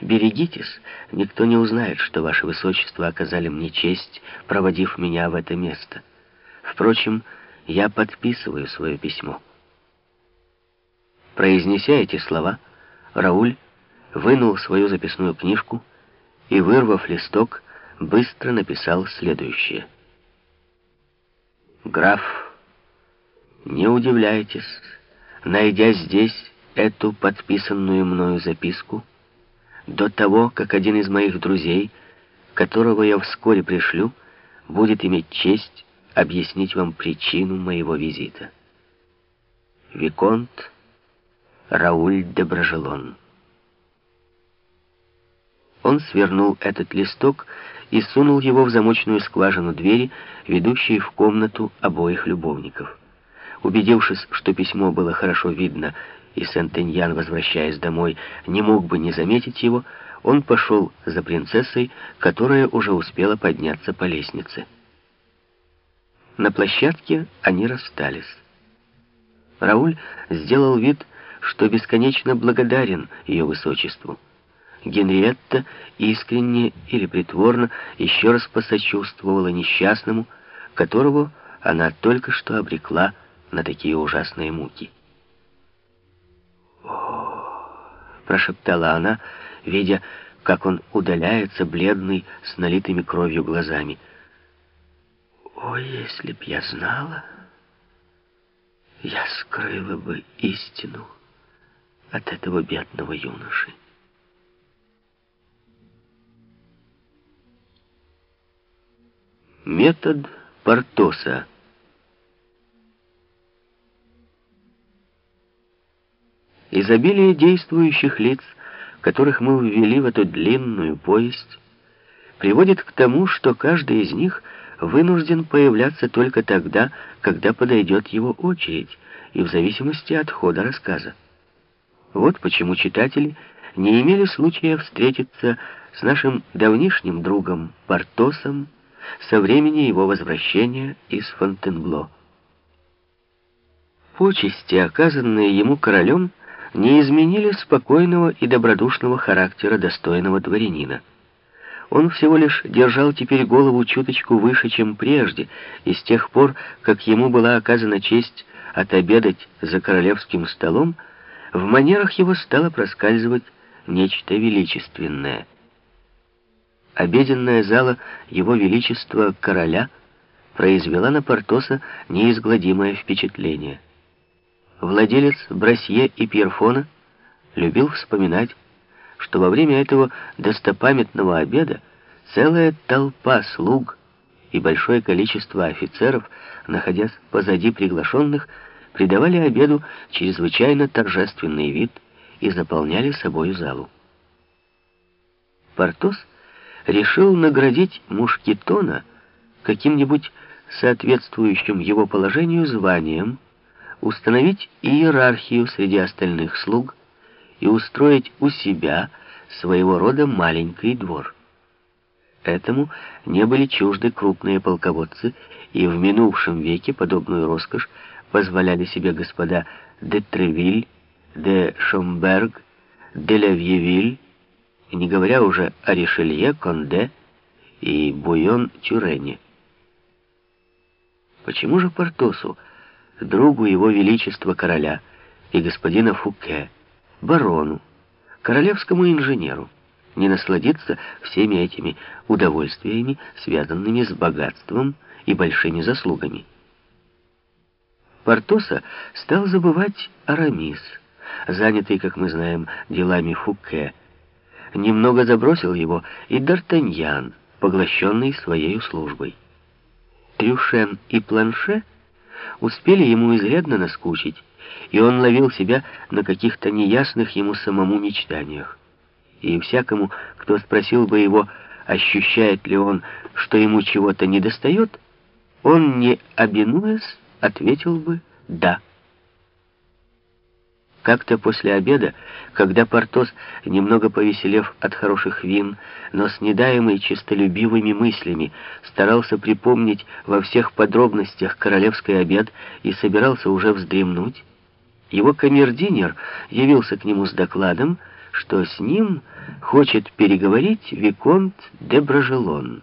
Берегитесь, никто не узнает, что ваше высочество оказали мне честь, проводив меня в это место. Впрочем, я подписываю свое письмо». Произнеся эти слова, Рауль вынул свою записную книжку и, вырвав листок, быстро написал следующее. «Граф, не удивляйтесь, найдя здесь эту подписанную мною записку, до того, как один из моих друзей, которого я вскоре пришлю, будет иметь честь объяснить вам причину моего визита. Виконт Рауль де Брожелон. Он свернул этот листок и сунул его в замочную скважину двери, ведущей в комнату обоих любовников. Убедившись, что письмо было хорошо видно, и Сент-Эньян, возвращаясь домой, не мог бы не заметить его, он пошел за принцессой, которая уже успела подняться по лестнице. На площадке они расстались. Рауль сделал вид, что бесконечно благодарен ее высочеству. Генриетта искренне или притворно еще раз посочувствовала несчастному, которого она только что обрекла на такие ужасные муки. «О!» — прошептала она, видя, как он удаляется, бледный, с налитыми кровью глазами. «О, если б я знала, я скрыла бы истину» от этого бедного юноши. Метод Портоса Изобилие действующих лиц, которых мы ввели в эту длинную повесть, приводит к тому, что каждый из них вынужден появляться только тогда, когда подойдет его очередь, и в зависимости от хода рассказа. Вот почему читатели не имели случая встретиться с нашим давнишним другом Портосом со времени его возвращения из Фонтенбло. Почести, оказанные ему королем, не изменили спокойного и добродушного характера достойного дворянина. Он всего лишь держал теперь голову чуточку выше, чем прежде, и с тех пор, как ему была оказана честь отобедать за королевским столом, в манерах его стало проскальзывать нечто величественное. Обеденная зала его величества короля произвела на Портоса неизгладимое впечатление. Владелец Брасье и Пьерфона любил вспоминать, что во время этого достопамятного обеда целая толпа слуг и большое количество офицеров, находясь позади приглашенных, придавали обеду чрезвычайно торжественный вид и заполняли собою залу. Портос решил наградить Мушкетона каким-нибудь соответствующим его положению званием, установить иерархию среди остальных слуг и устроить у себя своего рода маленький двор. Этому не были чужды крупные полководцы, и в минувшем веке подобную роскошь позволяли себе господа де Тревиль, де Шомберг, де Левьевиль, не говоря уже о Ришелье, Конде и Буйон-Тюрене. Почему же Портосу, другу его величества короля и господина Фуке, барону, королевскому инженеру, не насладиться всеми этими удовольствиями, связанными с богатством и большими заслугами? Портоса стал забывать Арамис, занятый, как мы знаем, делами Фуке. Немного забросил его и Д'Артаньян, поглощенный своей службой. Трюшен и Планше успели ему изрядно наскучить, и он ловил себя на каких-то неясных ему самому мечтаниях. И всякому, кто спросил бы его, ощущает ли он, что ему чего-то недостает, он, не обинуясь, ответил бы «да». Как-то после обеда, когда Портос, немного повеселев от хороших вин, но с недаемой честолюбивыми мыслями, старался припомнить во всех подробностях королевский обед и собирался уже вздремнуть, его камердинер явился к нему с докладом, что с ним хочет переговорить Виконт де Бражелон.